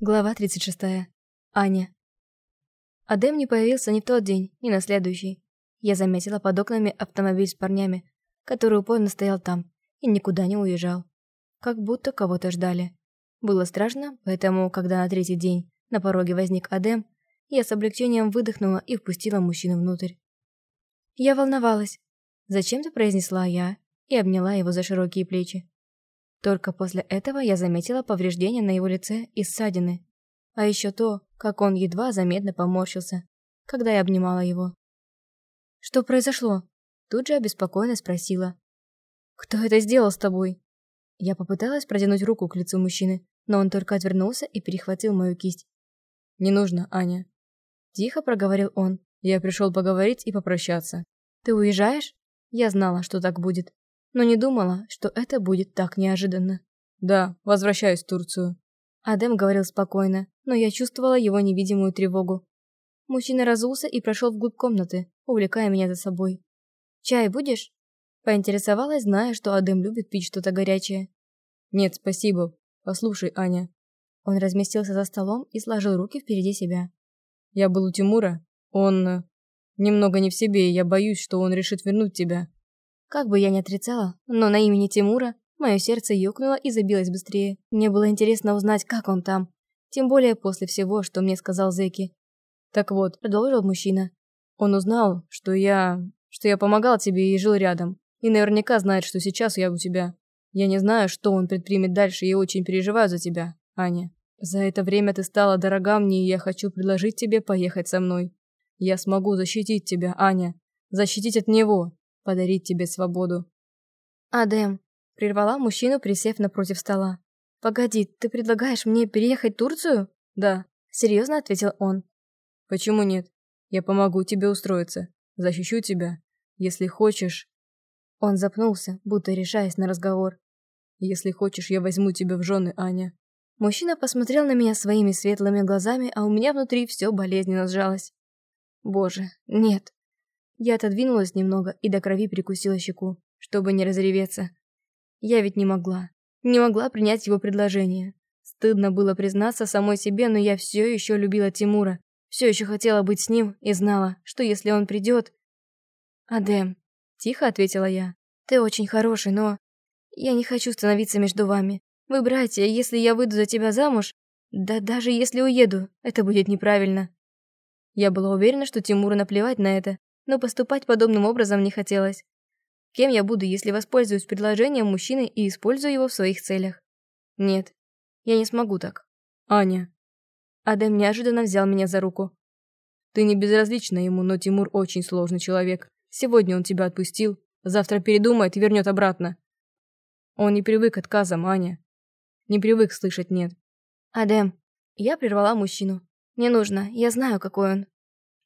Глава 36. Аня. Адем не появился ни в тот день, ни на следующий. Я заметила под окнами автомобиль с парнями, который упорно стоял там и никуда не уезжал. Как будто кого-то ждали. Было страшно, поэтому, когда на третий день на пороге возник Адем, я с облегчением выдохнула и впустила мужчину внутрь. Я волновалась. Зачем-то произнесла я и обняла его за широкие плечи. Только после этого я заметила повреждения на его лице и ссадины. А еще то, как он едва заметно поморщился, когда я обнимала его. «Что произошло?» Тут же обеспокоенно спросила. «Кто это сделал с тобой?» Я попыталась протянуть руку к лицу мужчины, но он только отвернулся и перехватил мою кисть. «Не нужно, Аня». Тихо проговорил он. «Я пришел поговорить и попрощаться». «Ты уезжаешь?» Я знала, что так будет но не думала, что это будет так неожиданно. «Да, возвращаюсь в Турцию». Адем говорил спокойно, но я чувствовала его невидимую тревогу. Мужчина разулся и прошел вглубь комнаты, увлекая меня за собой. «Чай будешь?» Поинтересовалась, зная, что Адем любит пить что-то горячее. «Нет, спасибо. Послушай, Аня». Он разместился за столом и сложил руки впереди себя. «Я был у Тимура. Он... Э, немного не в себе, и я боюсь, что он решит вернуть тебя. Как бы я ни отрицала, но на имени Тимура мое сердце ёкнуло и забилось быстрее. Мне было интересно узнать, как он там. Тем более после всего, что мне сказал Зеки. Так вот, продолжил мужчина. Он узнал, что я... что я помогал тебе и жил рядом. И наверняка знает, что сейчас я у тебя. Я не знаю, что он предпримет дальше, и очень переживаю за тебя, Аня. За это время ты стала дорога мне, и я хочу предложить тебе поехать со мной. Я смогу защитить тебя, Аня. Защитить от него, подарить тебе свободу. Адем, прервала мужчину, присев напротив стола. Погоди, ты предлагаешь мне переехать в Турцию? Да, серьезно ответил он. Почему нет? Я помогу тебе устроиться, защищу тебя, если хочешь. Он запнулся, будто решаясь на разговор. Если хочешь, я возьму тебя в жены, Аня. Мужчина посмотрел на меня своими светлыми глазами, а у меня внутри все болезненно сжалось. Боже, нет. Я отодвинулась немного и до крови прикусила щеку, чтобы не разреветься. Я ведь не могла. Не могла принять его предложение. Стыдно было признаться самой себе, но я все еще любила Тимура. Все еще хотела быть с ним и знала, что если он придет... «Адем», — тихо ответила я, — «ты очень хороший, но... Я не хочу становиться между вами. Вы братья, если я выйду за тебя замуж... Да даже если уеду, это будет неправильно». Я была уверена, что Тимуру наплевать на это, но поступать подобным образом не хотелось. Кем я буду, если воспользуюсь предложением мужчины и использую его в своих целях? Нет, я не смогу так. Аня. Адем неожиданно взял меня за руку. Ты не безразлична ему, но Тимур очень сложный человек. Сегодня он тебя отпустил, завтра передумает и вернет обратно. Он не привык к отказам, Аня. Не привык слышать «нет». Адем, я прервала мужчину. Не нужно, я знаю, какой он.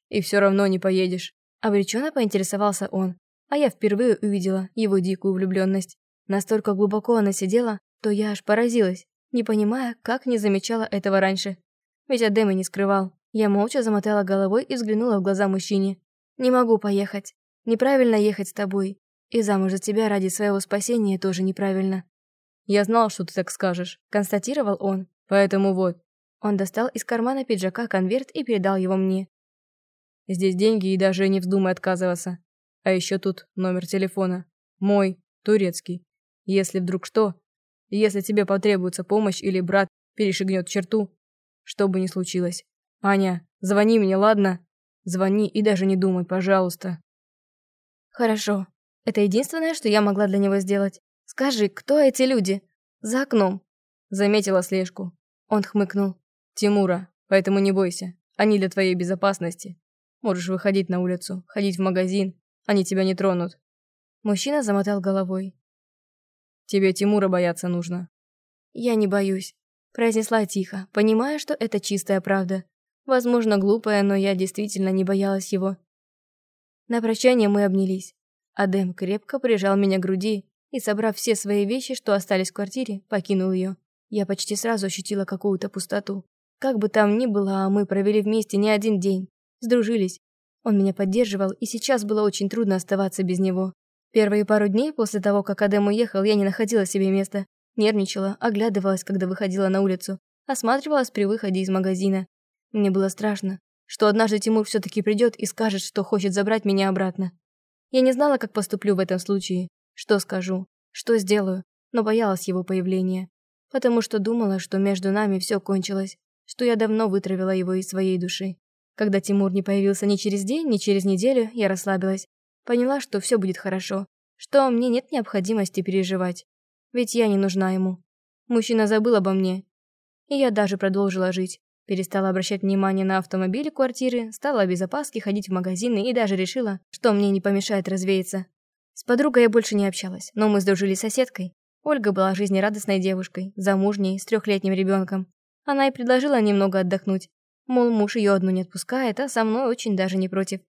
И все равно не поедешь. Обреченно поинтересовался он, а я впервые увидела его дикую влюбленность. Настолько глубоко она сидела, то я аж поразилась, не понимая, как не замечала этого раньше. Ведь Адем и не скрывал. Я молча замотала головой и взглянула в глаза мужчине. «Не могу поехать. Неправильно ехать с тобой. И замуж за тебя ради своего спасения тоже неправильно». «Я знал, что ты так скажешь», — констатировал он. «Поэтому вот». Он достал из кармана пиджака конверт и передал его мне. Здесь деньги и даже не вздумай отказываться. А еще тут номер телефона. Мой, турецкий. Если вдруг что, если тебе потребуется помощь или брат перешагнет черту, что бы ни случилось. Аня, звони мне, ладно? Звони и даже не думай, пожалуйста. Хорошо. Это единственное, что я могла для него сделать. Скажи, кто эти люди? За окном. Заметила слежку. Он хмыкнул. Тимура, поэтому не бойся. Они для твоей безопасности. Можешь выходить на улицу, ходить в магазин. Они тебя не тронут. Мужчина замотал головой. Тебе Тимура бояться нужно. Я не боюсь. Произнесла тихо, понимая, что это чистая правда. Возможно, глупая, но я действительно не боялась его. На прощание мы обнялись. Адем крепко прижал меня к груди и, собрав все свои вещи, что остались в квартире, покинул ее. Я почти сразу ощутила какую-то пустоту. Как бы там ни было, а мы провели вместе не один день. Сдружились. Он меня поддерживал, и сейчас было очень трудно оставаться без него. Первые пару дней после того, как Адем уехал, я не находила себе места. Нервничала, оглядывалась, когда выходила на улицу. осматривалась при выходе из магазина. Мне было страшно, что однажды Тимур все-таки придет и скажет, что хочет забрать меня обратно. Я не знала, как поступлю в этом случае, что скажу, что сделаю, но боялась его появления, потому что думала, что между нами все кончилось, что я давно вытравила его из своей души. Когда Тимур не появился ни через день, ни через неделю, я расслабилась. Поняла, что все будет хорошо, что мне нет необходимости переживать, ведь я не нужна ему. Мужчина забыл обо мне, и я даже продолжила жить. Перестала обращать внимание на автомобили квартиры, стала без опаски ходить в магазины и даже решила, что мне не помешает развеяться. С подругой я больше не общалась, но мы сдружились с соседкой. Ольга была жизнерадостной девушкой, замужней, с трехлетним ребенком. Она и предложила немного отдохнуть. Мол, муж ее одну не отпускает, а со мной очень даже не против.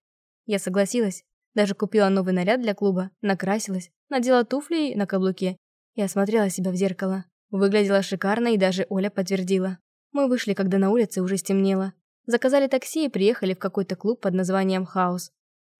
Я согласилась. Даже купила новый наряд для клуба, накрасилась, надела туфли на каблуке и осмотрела себя в зеркало. Выглядела шикарно, и даже Оля подтвердила. Мы вышли, когда на улице уже стемнело. Заказали такси и приехали в какой-то клуб под названием «Хаус».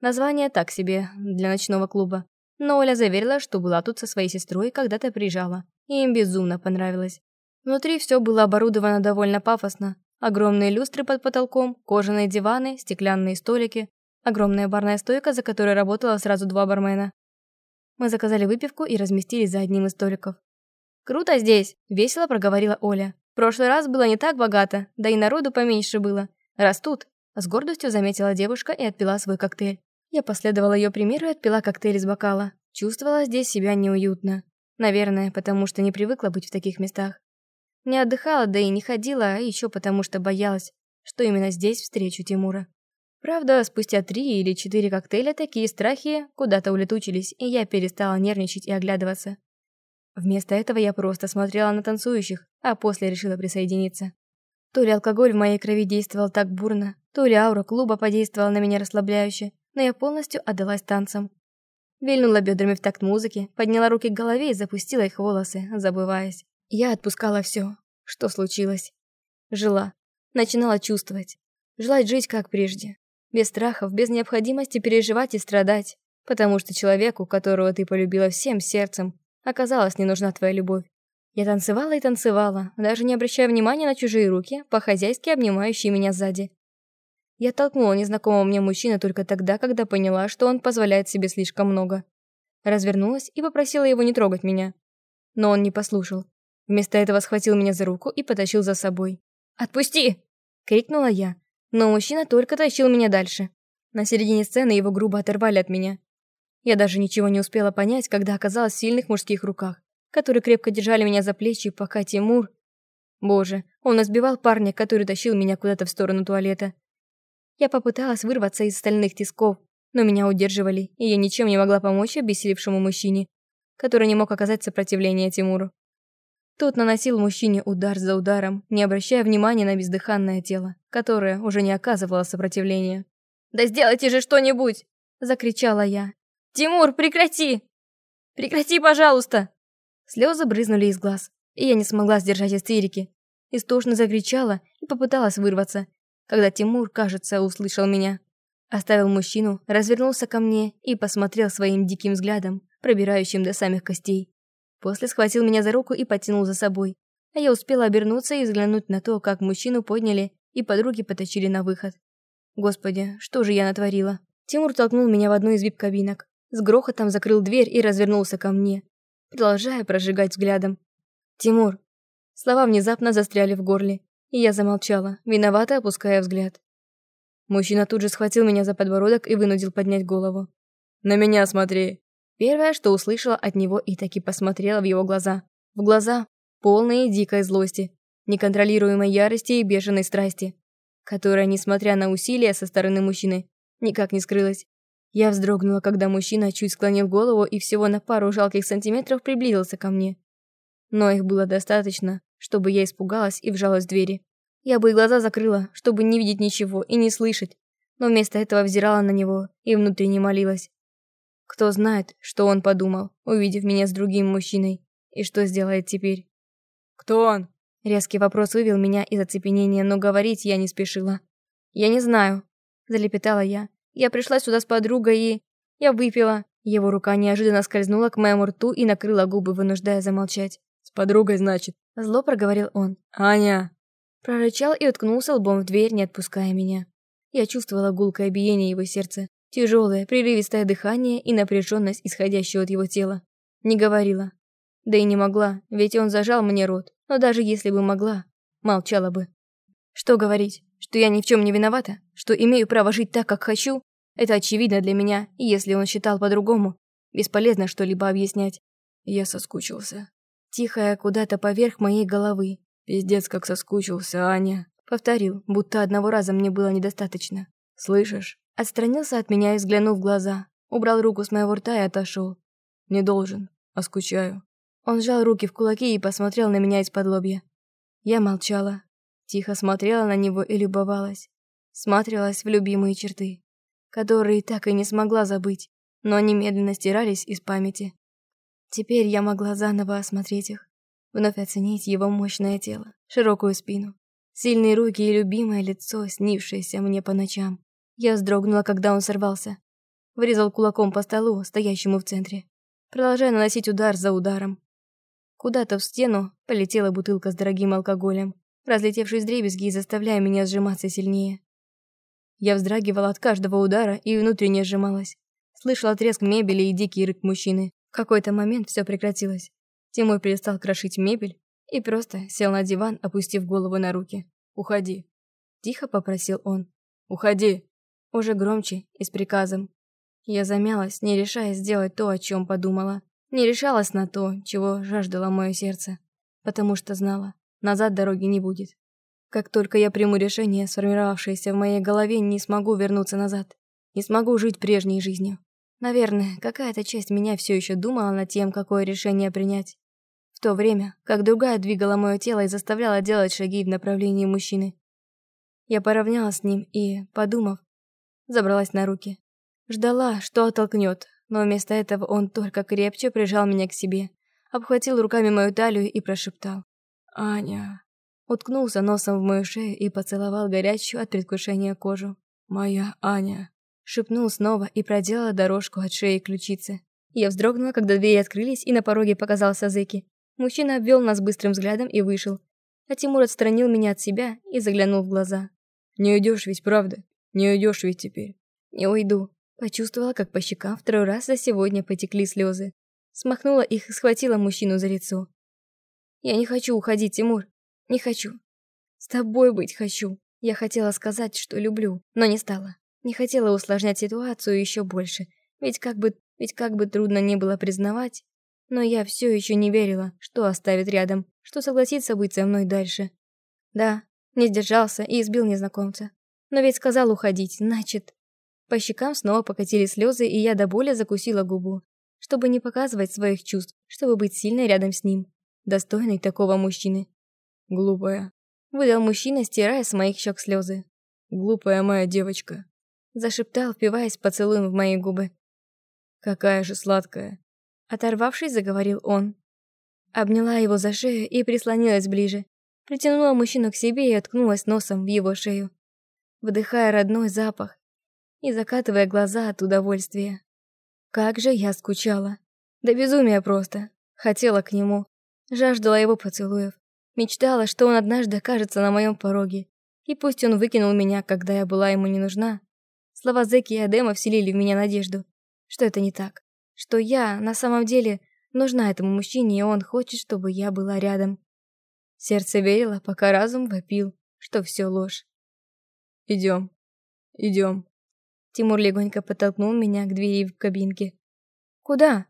Название так себе, для ночного клуба. Но Оля заверила, что была тут со своей сестрой, когда-то приезжала. И им безумно понравилось. Внутри все было оборудовано довольно пафосно. Огромные люстры под потолком, кожаные диваны, стеклянные столики, огромная барная стойка, за которой работало сразу два бармена. Мы заказали выпивку и разместились за одним из столиков. «Круто здесь!» – весело проговорила Оля. «В прошлый раз было не так богато, да и народу поменьше было. Растут!» – с гордостью заметила девушка и отпила свой коктейль. Я последовала ее примеру и отпила коктейль из бокала. Чувствовала здесь себя неуютно. Наверное, потому что не привыкла быть в таких местах. Не отдыхала, да и не ходила, а еще потому что боялась, что именно здесь встречу Тимура. Правда, спустя три или четыре коктейля такие страхи куда-то улетучились, и я перестала нервничать и оглядываться. Вместо этого я просто смотрела на танцующих, а после решила присоединиться. То ли алкоголь в моей крови действовал так бурно, то ли аура клуба подействовала на меня расслабляюще, но я полностью отдалась танцам. Вильнула бедрами в такт музыки, подняла руки к голове и запустила их волосы, забываясь. Я отпускала все, что случилось. Жила, начинала чувствовать, желать жить как прежде, без страхов, без необходимости переживать и страдать, потому что человеку, которого ты полюбила всем сердцем, Оказалось, не нужна твоя любовь. Я танцевала и танцевала, даже не обращая внимания на чужие руки, по-хозяйски обнимающие меня сзади. Я толкнула незнакомого мне мужчину только тогда, когда поняла, что он позволяет себе слишком много. Развернулась и попросила его не трогать меня. Но он не послушал. Вместо этого схватил меня за руку и потащил за собой. «Отпусти!» — крикнула я. Но мужчина только тащил меня дальше. На середине сцены его грубо оторвали от меня. Я даже ничего не успела понять, когда оказалась в сильных мужских руках, которые крепко держали меня за плечи, пока Тимур... Боже, он избивал парня, который тащил меня куда-то в сторону туалета. Я попыталась вырваться из стальных тисков, но меня удерживали, и я ничем не могла помочь обессилевшему мужчине, который не мог оказать сопротивление Тимуру. Тот наносил мужчине удар за ударом, не обращая внимания на бездыханное тело, которое уже не оказывало сопротивления. «Да сделайте же что-нибудь!» – закричала я, «Тимур, прекрати! Прекрати, пожалуйста!» Слезы брызнули из глаз, и я не смогла сдержать истерики. Истошно закричала и попыталась вырваться, когда Тимур, кажется, услышал меня. Оставил мужчину, развернулся ко мне и посмотрел своим диким взглядом, пробирающим до самих костей. После схватил меня за руку и потянул за собой, а я успела обернуться и взглянуть на то, как мужчину подняли и подруги потащили на выход. Господи, что же я натворила? Тимур толкнул меня в одну из вип-кабинок, с грохотом закрыл дверь и развернулся ко мне, продолжая прожигать взглядом. «Тимур!» Слова внезапно застряли в горле, и я замолчала, виновато опуская взгляд. Мужчина тут же схватил меня за подбородок и вынудил поднять голову. «На меня смотри!» Первое, что услышала от него и таки посмотрела в его глаза. В глаза, полные дикой злости, неконтролируемой ярости и бешеной страсти, которая, несмотря на усилия со стороны мужчины, никак не скрылась. Я вздрогнула, когда мужчина чуть склонил голову и всего на пару жалких сантиметров приблизился ко мне. Но их было достаточно, чтобы я испугалась и вжалась в двери. Я бы и глаза закрыла, чтобы не видеть ничего и не слышать, но вместо этого взирала на него и внутренне молилась. Кто знает, что он подумал, увидев меня с другим мужчиной, и что сделает теперь. «Кто он?» Резкий вопрос вывел меня из оцепенения, но говорить я не спешила. «Я не знаю», – залепетала я, я пришла сюда с подругой и... Я выпила. Его рука неожиданно скользнула к моему рту и накрыла губы, вынуждая замолчать. «С подругой, значит?» Зло проговорил он. «Аня!» Прорычал и уткнулся лбом в дверь, не отпуская меня. Я чувствовала гулкое биение его сердца, тяжелое, прерывистое дыхание и напряженность, исходящую от его тела. Не говорила. Да и не могла, ведь он зажал мне рот. Но даже если бы могла, молчала бы. Что говорить? Что я ни в чем не виновата? Что имею право жить так, как хочу? Это очевидно для меня, и если он считал по-другому, бесполезно что-либо объяснять. Я соскучился. Тихая куда-то поверх моей головы. Пиздец, как соскучился, Аня. Повторил, будто одного раза мне было недостаточно. Слышишь? Отстранился от меня и взглянул в глаза. Убрал руку с моего рта и отошел. Не должен, а скучаю. Он сжал руки в кулаки и посмотрел на меня из-под лобья. Я молчала, тихо смотрела на него и любовалась. Смотрелась в любимые черты, которые так и не смогла забыть, но они медленно стирались из памяти. Теперь я могла заново осмотреть их, вновь оценить его мощное тело, широкую спину, сильные руки и любимое лицо, снившееся мне по ночам. Я вздрогнула, когда он сорвался. Врезал кулаком по столу, стоящему в центре, продолжая наносить удар за ударом. Куда-то в стену полетела бутылка с дорогим алкоголем, разлетевшись дребезги и заставляя меня сжиматься сильнее. Я вздрагивала от каждого удара и внутренне сжималась. Слышала треск мебели и дикий рык мужчины. В какой-то момент все прекратилось. Тимур перестал крошить мебель и просто сел на диван, опустив голову на руки. «Уходи», – тихо попросил он. «Уходи!» Уже громче и с приказом. Я замялась, не решаясь сделать то, о чем подумала. Не решалась на то, чего жаждало мое сердце, потому что знала, назад дороги не будет. Как только я приму решение, сформировавшееся в моей голове, не смогу вернуться назад. Не смогу жить прежней жизнью. Наверное, какая-то часть меня все еще думала над тем, какое решение принять. В то время, как другая двигала мое тело и заставляла делать шаги в направлении мужчины. Я поравнялась с ним и, подумав, забралась на руки. Ждала, что оттолкнет, но вместо этого он только крепче прижал меня к себе, обхватил руками мою талию и прошептал. «Аня...» Уткнулся носом в мою шею и поцеловал горячую от предвкушения кожу. «Моя Аня...» Шепнул снова и проделал дорожку от шеи к ключице. Я вздрогнула, когда двери открылись, и на пороге показался Зеки. Мужчина обвел нас быстрым взглядом и вышел. А Тимур отстранил меня от себя и заглянул в глаза. «Не уйдешь ведь, правда? Не уйдешь ведь теперь?» «Не уйду», Почувствовала, как по щекам второй раз за сегодня потекли слезы. Смахнула их и схватила мужчину за лицо. «Я не хочу уходить, Тимур. Не хочу. С тобой быть хочу». Я хотела сказать, что люблю, но не стала. Не хотела усложнять ситуацию еще больше. Ведь как бы, ведь как бы трудно не было признавать, но я все еще не верила, что оставит рядом, что согласится быть со мной дальше. Да, не сдержался и избил незнакомца. Но ведь сказал уходить, значит... По щекам снова покатились слезы, и я до боли закусила губу, чтобы не показывать своих чувств, чтобы быть сильной рядом с ним, достойной такого мужчины. «Глупая», — выдал мужчина, стирая с моих щек слезы. «Глупая моя девочка», — зашептал, впиваясь поцелуем в мои губы. «Какая же сладкая», — оторвавшись, заговорил он. Обняла его за шею и прислонилась ближе. Притянула мужчину к себе и откнулась носом в его шею. Вдыхая родной запах, и закатывая глаза от удовольствия. Как же я скучала. Да безумие просто. Хотела к нему. Жаждала его поцелуев. Мечтала, что он однажды окажется на моем пороге. И пусть он выкинул меня, когда я была ему не нужна. Слова Зеки и Адема вселили в меня надежду, что это не так. Что я, на самом деле, нужна этому мужчине, и он хочет, чтобы я была рядом. Сердце верило, пока разум вопил, что все ложь. «Идем, идем», Тимур легонько подтолкнул меня к двери в кабинке. «Куда?»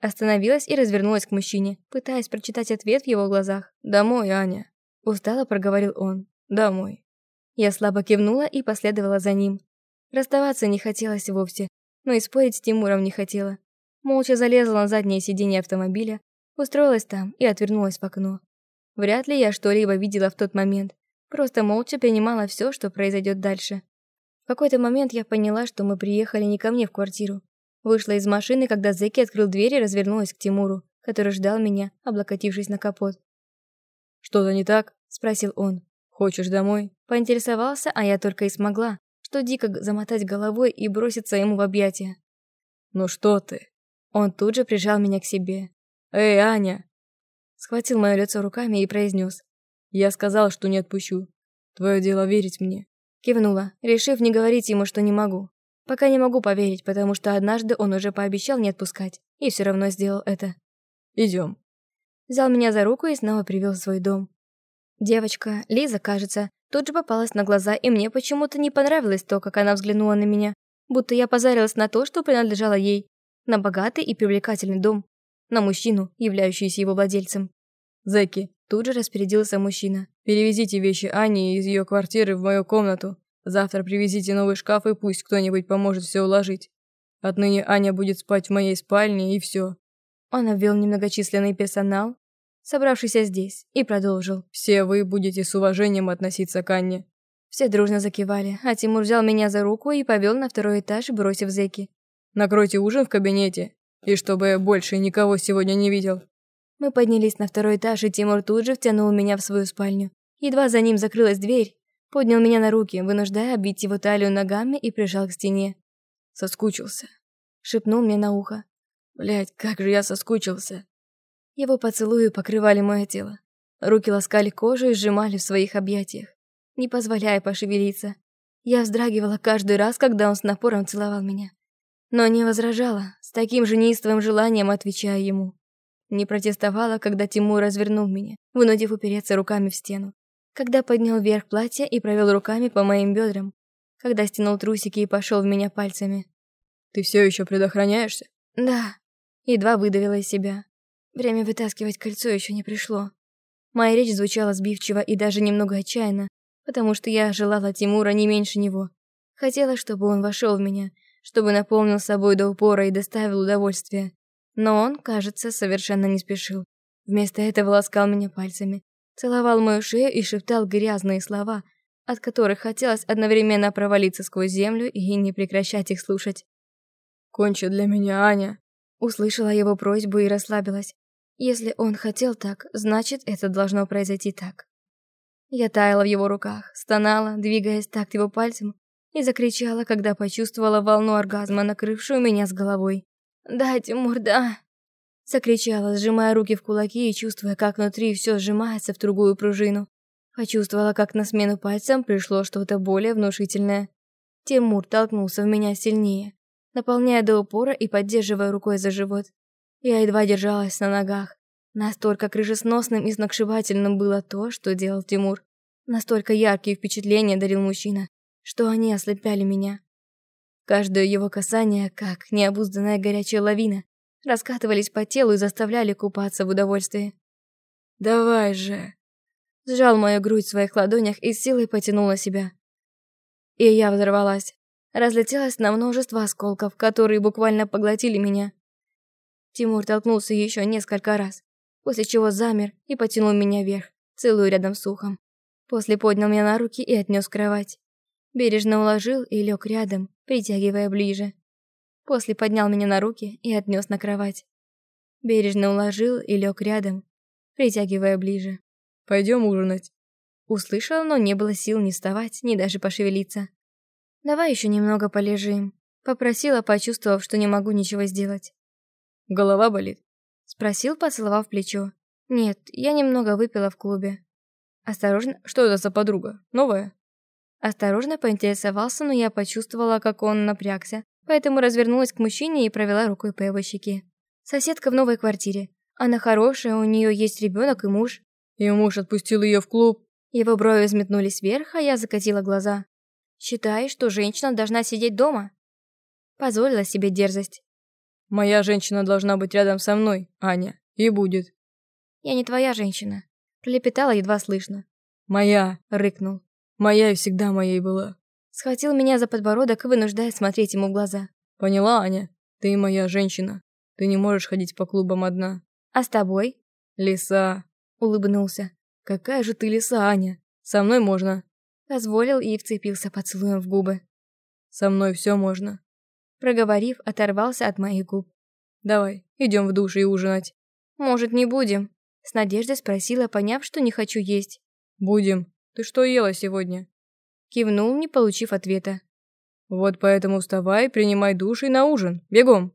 Остановилась и развернулась к мужчине, пытаясь прочитать ответ в его глазах. «Домой, Аня», — устало проговорил он. «Домой». Я слабо кивнула и последовала за ним. Расставаться не хотелось вовсе, но и спорить с Тимуром не хотела. Молча залезла на заднее сиденье автомобиля, устроилась там и отвернулась в окно. Вряд ли я что-либо видела в тот момент, просто молча принимала все, что произойдет дальше. В какой-то момент я поняла, что мы приехали не ко мне в квартиру. Вышла из машины, когда Зеки открыл дверь и развернулась к Тимуру, который ждал меня, облокотившись на капот. «Что-то не так?» – спросил он. «Хочешь домой?» Поинтересовался, а я только и смогла, что дико замотать головой и броситься ему в объятия. «Ну что ты?» Он тут же прижал меня к себе. «Эй, Аня!» Схватил мое лицо руками и произнес. Я сказал, что не отпущу. Твое дело верить мне. Кивнула, решив не говорить ему, что не могу. Пока не могу поверить, потому что однажды он уже пообещал не отпускать, и все равно сделал это. Идем. Взял меня за руку и снова привел в свой дом. Девочка, Лиза, кажется, тут же попалась на глаза, и мне почему-то не понравилось то, как она взглянула на меня, будто я позарилась на то, что принадлежало ей, на богатый и привлекательный дом, на мужчину, являющийся его владельцем. Зэки, тут же распорядился мужчина. Перевезите вещи Ани из ее квартиры в мою комнату. Завтра привезите новый шкаф и пусть кто-нибудь поможет все уложить. Отныне Аня будет спать в моей спальне и все. Он обвел немногочисленный персонал, собравшийся здесь, и продолжил. Все вы будете с уважением относиться к Анне. Все дружно закивали, а Тимур взял меня за руку и повел на второй этаж, бросив зэки. Накройте ужин в кабинете, и чтобы больше никого сегодня не видел. Мы поднялись на второй этаж, и Тимур тут же втянул меня в свою спальню. Едва за ним закрылась дверь, поднял меня на руки, вынуждая обить его талию ногами и прижал к стене. Соскучился. Шепнул мне на ухо. Блять, как же я соскучился. Его поцелуи покрывали мое тело. Руки ласкали кожу и сжимали в своих объятиях, не позволяя пошевелиться. Я вздрагивала каждый раз, когда он с напором целовал меня. Но не возражала, с таким же неистовым желанием отвечая ему. Не протестовала, когда Тимур развернул меня, вынудив упереться руками в стену. Когда поднял вверх платье и провел руками по моим бедрам. Когда стянул трусики и пошел в меня пальцами. «Ты все еще предохраняешься?» «Да». Едва выдавила из себя. Время вытаскивать кольцо еще не пришло. Моя речь звучала сбивчиво и даже немного отчаянно, потому что я желала Тимура не меньше него. Хотела, чтобы он вошел в меня, чтобы наполнил собой до упора и доставил удовольствие. Но он, кажется, совершенно не спешил. Вместо этого ласкал меня пальцами, целовал мою шею и шептал грязные слова, от которых хотелось одновременно провалиться сквозь землю и не прекращать их слушать. «Кончи для меня, Аня!» Услышала его просьбу и расслабилась. Если он хотел так, значит, это должно произойти так. Я таяла в его руках, стонала, двигаясь такт его пальцем, и закричала, когда почувствовала волну оргазма, накрывшую меня с головой. «Да, Тимур, да!» Закричала, сжимая руки в кулаки и чувствуя, как внутри все сжимается в другую пружину. Почувствовала, как на смену пальцам пришло что-то более внушительное. Тимур толкнулся в меня сильнее, наполняя до упора и поддерживая рукой за живот. Я едва держалась на ногах. Настолько крышесносным и сногсшибательным было то, что делал Тимур. Настолько яркие впечатления дарил мужчина, что они ослепляли меня. Каждое его касание, как необузданная горячая лавина, раскатывались по телу и заставляли купаться в удовольствии. «Давай же!» Сжал мою грудь в своих ладонях и силой потянул на себя. И я взорвалась. Разлетелась на множество осколков, которые буквально поглотили меня. Тимур толкнулся еще несколько раз, после чего замер и потянул меня вверх, целую рядом с ухом. После поднял меня на руки и отнес в кровать. Бережно уложил и лег рядом, притягивая ближе. После поднял меня на руки и отнес на кровать. Бережно уложил и лег рядом, притягивая ближе. «Пойдем ужинать». Услышал, но не было сил ни вставать, ни даже пошевелиться. «Давай еще немного полежим», — попросила, почувствовав, что не могу ничего сделать. Голова болит? Спросил, поцеловав плечо. Нет, я немного выпила в клубе. Осторожно, что это за подруга? Новая? Осторожно поинтересовался, но я почувствовала, как он напрягся, поэтому развернулась к мужчине и провела рукой по его щеке. Соседка в новой квартире. Она хорошая, у нее есть ребенок и муж. И муж отпустил ее в клуб. Его брови взметнулись вверх, а я закатила глаза. Считаешь, что женщина должна сидеть дома? Позволила себе дерзость. Моя женщина должна быть рядом со мной, Аня, и будет. Я не твоя женщина. Пролепетала едва слышно. Моя, рыкнул. Моя и всегда моей была. Схватил меня за подбородок, вынуждая смотреть ему в глаза. Поняла, Аня? Ты моя женщина. Ты не можешь ходить по клубам одна. А с тобой? Лиса. Улыбнулся. Какая же ты лиса, Аня? Со мной можно. Позволил и вцепился поцелуем в губы. Со мной все можно. Проговорив, оторвался от моих губ. «Давай, идем в душ и ужинать». «Может, не будем?» С надеждой спросила, поняв, что не хочу есть. «Будем. Ты что ела сегодня?» Кивнул, не получив ответа. «Вот поэтому вставай, принимай душ и на ужин. Бегом!»